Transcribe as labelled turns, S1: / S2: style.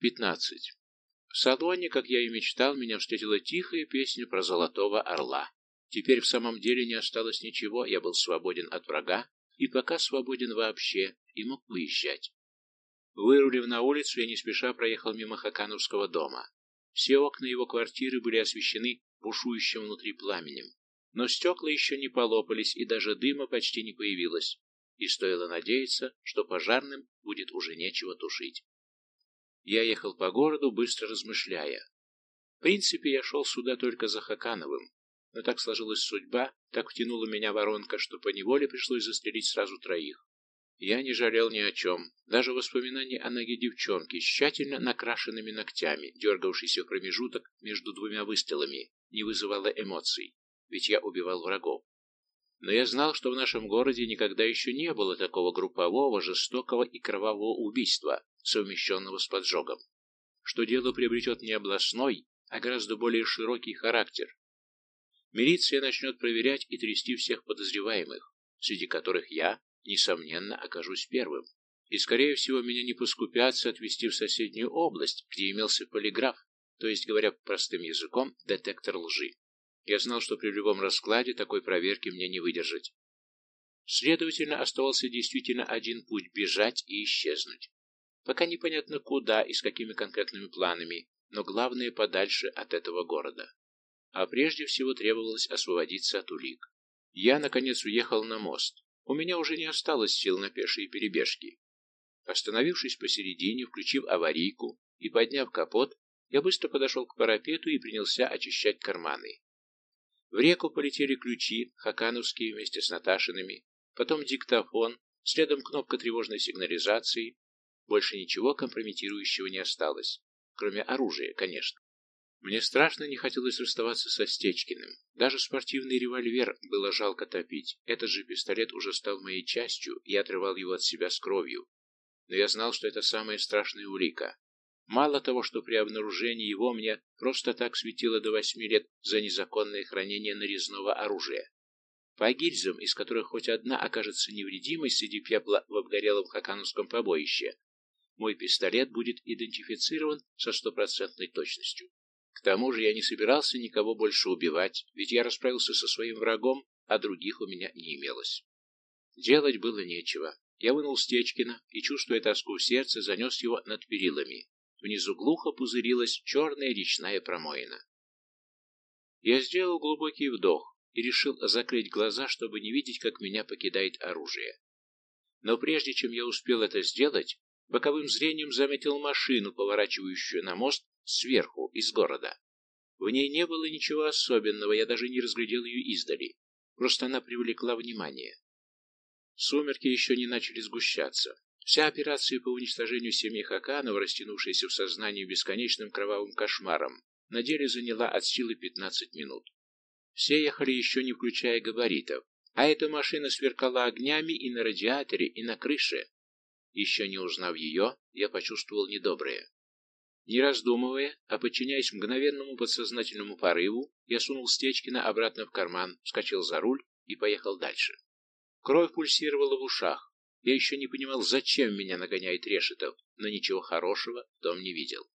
S1: 15. В салоне, как я и мечтал, меня встретила тихая песня про золотого орла. Теперь в самом деле не осталось ничего, я был свободен от врага, и пока свободен вообще, и мог уезжать. Вырулив на улицу, я не спеша проехал мимо Хакановского дома. Все окна его квартиры были освещены бушующим внутри пламенем, но стекла еще не полопались, и даже дыма почти не появилось, и стоило надеяться, что пожарным будет уже нечего тушить. Я ехал по городу, быстро размышляя. В принципе, я шел сюда только за Хакановым, но так сложилась судьба, так втянула меня воронка, что поневоле пришлось застрелить сразу троих. Я не жалел ни о чем. Даже воспоминание о ноге девчонки с тщательно накрашенными ногтями, дергавшейся в промежуток между двумя выстрелами, не вызывало эмоций, ведь я убивал врагов. Но я знал, что в нашем городе никогда еще не было такого группового, жестокого и кровавого убийства, совмещенного с поджогом, что дело приобретет не областной, а гораздо более широкий характер. Милиция начнет проверять и трясти всех подозреваемых, среди которых я, несомненно, окажусь первым. И, скорее всего, меня не поскупятся отвезти в соседнюю область, где имелся полиграф, то есть, говоря простым языком, детектор лжи. Я знал, что при любом раскладе такой проверки мне не выдержать. Следовательно, оставался действительно один путь – бежать и исчезнуть. Пока непонятно куда и с какими конкретными планами, но главное – подальше от этого города. А прежде всего требовалось освободиться от улик. Я, наконец, уехал на мост. У меня уже не осталось сил на пешие перебежки. Остановившись посередине, включив аварийку и подняв капот, я быстро подошел к парапету и принялся очищать карманы. В реку полетели ключи, хакановские вместе с Наташиными, потом диктофон, следом кнопка тревожной сигнализации. Больше ничего компрометирующего не осталось, кроме оружия, конечно. Мне страшно не хотелось расставаться со Стечкиным. Даже спортивный револьвер было жалко топить. Этот же пистолет уже стал моей частью, и я отрывал его от себя с кровью. Но я знал, что это самая страшная улика. Мало того, что при обнаружении его мне просто так светило до восьми лет за незаконное хранение нарезного оружия. По гильзам, из которых хоть одна окажется невредимой среди пепла в обгорелом хакановском побоище, мой пистолет будет идентифицирован со стопроцентной точностью. К тому же я не собирался никого больше убивать, ведь я расправился со своим врагом, а других у меня не имелось. Делать было нечего. Я вынул Стечкина и, чувствуя тоску в сердце, занес его над перилами. Внизу глухо пузырилась черная речная промоина. Я сделал глубокий вдох и решил закрыть глаза, чтобы не видеть, как меня покидает оружие. Но прежде чем я успел это сделать, боковым зрением заметил машину, поворачивающую на мост сверху, из города. В ней не было ничего особенного, я даже не разглядел ее издали. Просто она привлекла внимание. Сумерки еще не начали сгущаться. Вся операция по уничтожению семьи Хаканов, растянувшаяся в сознании бесконечным кровавым кошмаром, на деле заняла от силы 15 минут. Все ехали еще не включая габаритов, а эта машина сверкала огнями и на радиаторе, и на крыше. Еще не узнав ее, я почувствовал недоброе. Не раздумывая, а подчиняясь мгновенному подсознательному порыву, я сунул Стечкина обратно в карман, вскочил за руль и поехал дальше. Кровь пульсировала в ушах, я еще не понимал, зачем меня нагоняет Решетов, но ничего хорошего в том не видел.